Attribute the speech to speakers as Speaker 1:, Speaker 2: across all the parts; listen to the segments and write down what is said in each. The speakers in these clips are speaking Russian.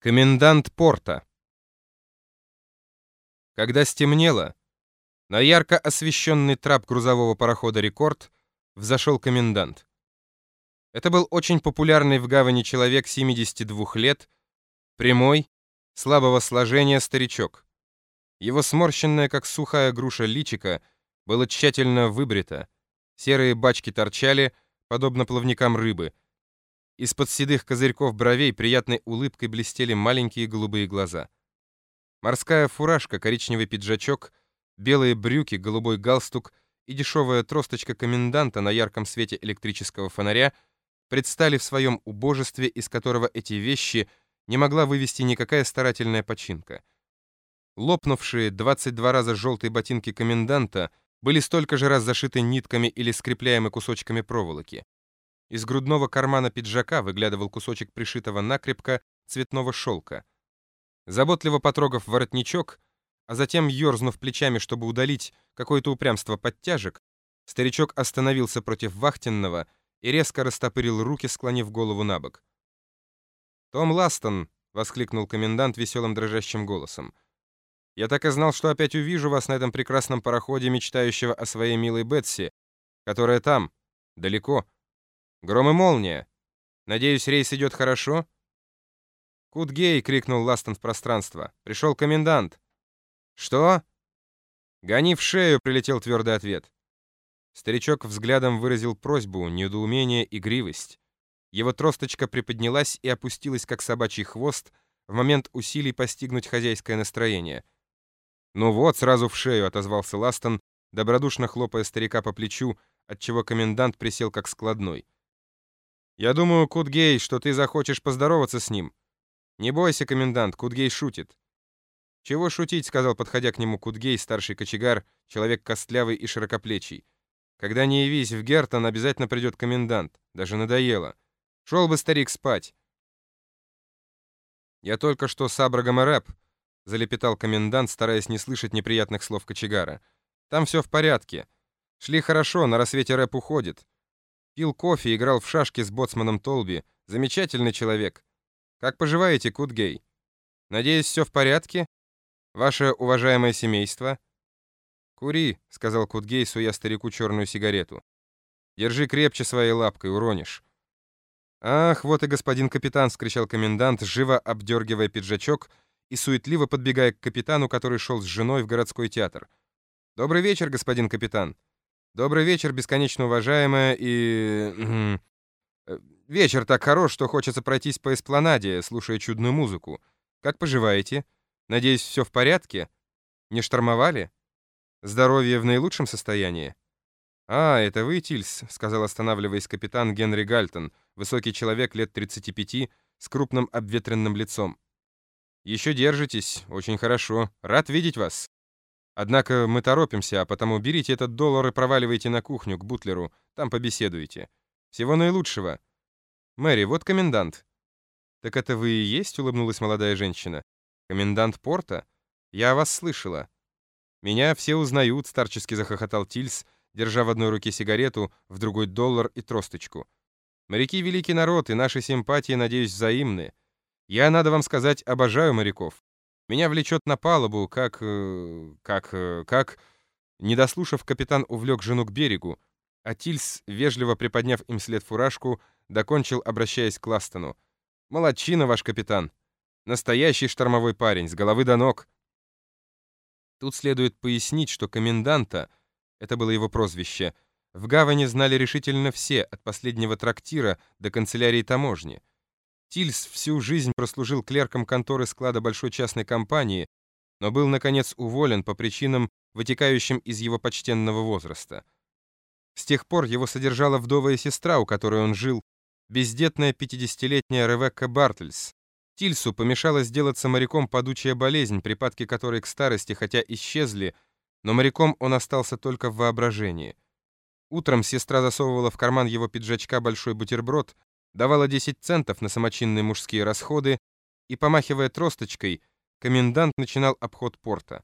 Speaker 1: Комендант порта. Когда стемнело, на ярко освещенный трап грузового парохода «Рекорд» взошел комендант. Это был очень популярный в гавани человек 72 лет, прямой, слабого сложения старичок. Его сморщенное, как сухая груша, личико было тщательно выбрито, серые бачки торчали, подобно плавникам рыбы — из-под седых козырьков бровей приятной улыбкой блестели маленькие голубые глаза. Морская фуражка, коричневый пиджачок, белые брюки, голубой галстук и дешевая тросточка коменданта на ярком свете электрического фонаря предстали в своем убожестве, из которого эти вещи не могла вывести никакая старательная починка. Лопнувшие 22 раза желтые ботинки коменданта были столько же раз зашиты нитками или скрепляемы кусочками проволоки. Из грудного кармана пиджака выглядывал кусочек пришитого накрепко цветного шелка. Заботливо потрогав воротничок, а затем ерзнув плечами, чтобы удалить какое-то упрямство подтяжек, старичок остановился против вахтенного и резко растопырил руки, склонив голову на бок. «Том Ластон!» — воскликнул комендант веселым дрожащим голосом. «Я так и знал, что опять увижу вас на этом прекрасном пароходе, мечтающего о своей милой Бетси, которая там, далеко, Гром и молния. Надеюсь, рейс идет хорошо?» «Кутгей!» — крикнул Ластон в пространство. «Пришел комендант!» «Что?» «Гони в шею!» — прилетел твердый ответ. Старичок взглядом выразил просьбу, недоумение, игривость. Его тросточка приподнялась и опустилась, как собачий хвост, в момент усилий постигнуть хозяйское настроение. «Ну вот, сразу в шею!» — отозвался Ластон, добродушно хлопая старика по плечу, отчего комендант присел как складной. Я думаю, Кутгей, что ты захочешь поздороваться с ним. Не бойся, комендант, Кутгей шутит. Чего шутить, сказал, подходя к нему Кутгей, старший кочегар, человек костлявый и широкоплечий. Когда не явись в Гертон, обязательно придет комендант. Даже надоело. Шел бы старик спать. Я только что с Абрагом Рэп, залепетал комендант, стараясь не слышать неприятных слов кочегара. Там все в порядке. Шли хорошо, на рассвете Рэп уходит. Пил кофе, играл в шашки с боцманом Толби. Замечательный человек. Как поживаете, Кутгей? Надеюсь, все в порядке? Ваше уважаемое семейство?» «Кури», — сказал Кутгей, суя старику черную сигарету. «Держи крепче своей лапкой, уронишь». «Ах, вот и господин капитан!» — скричал комендант, живо обдергивая пиджачок и суетливо подбегая к капитану, который шел с женой в городской театр. «Добрый вечер, господин капитан!» Добрый вечер, бесконечно уважаемая и... Э, вечер так хорош, что хочется пройтись по эспланаде, слушая чудную музыку. Как поживаете? Надеюсь, все в порядке? Не штормовали? Здоровье в наилучшем состоянии? «А, это вы, Тильс», — сказал, останавливаясь капитан Генри Гальтон, высокий человек лет 35, с крупным обветренным лицом. «Еще держитесь, очень хорошо. Рад видеть вас». Однако мы торопимся, а потому берите этот доллар и проваливайте на кухню к бутлеру, там побеседуете. Всего наилучшего. Мэри, вот комендант. Так это вы и есть, улыбнулась молодая женщина. Комендант порта? Я о вас слышала. Меня все узнают, старчески захохотал Тильс, держа в одной руке сигарету, в другой доллар и тросточку. Моряки — великий народ, и наши симпатии, надеюсь, взаимны. Я, надо вам сказать, обожаю моряков. Меня влечет на палубу, как... Э, как... Э, как... Не дослушав, капитан увлек жену к берегу, а Тильс, вежливо приподняв им след фуражку, докончил, обращаясь к Ластону. «Молодчина, ваш капитан! Настоящий штормовой парень, с головы до ног!» Тут следует пояснить, что коменданта, это было его прозвище, в гавани знали решительно все, от последнего трактира до канцелярии таможни. Тильс всю жизнь прослужил клерком конторы склада большой частной компании, но был, наконец, уволен по причинам, вытекающим из его почтенного возраста. С тех пор его содержала вдовая сестра, у которой он жил, бездетная 50-летняя Ревекка Бартельс. Тильсу помешала сделаться моряком падучая болезнь, припадки которой к старости хотя исчезли, но моряком он остался только в воображении. Утром сестра засовывала в карман его пиджачка большой бутерброд, давала 10 центов на самочинные мужские расходы, и, помахивая тросточкой, комендант начинал обход порта.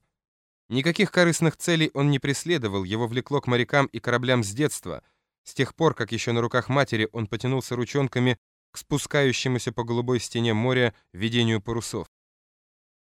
Speaker 1: Никаких корыстных целей он не преследовал, его влекло к морякам и кораблям с детства, с тех пор, как еще на руках матери он потянулся ручонками к спускающемуся по голубой стене моря видению парусов.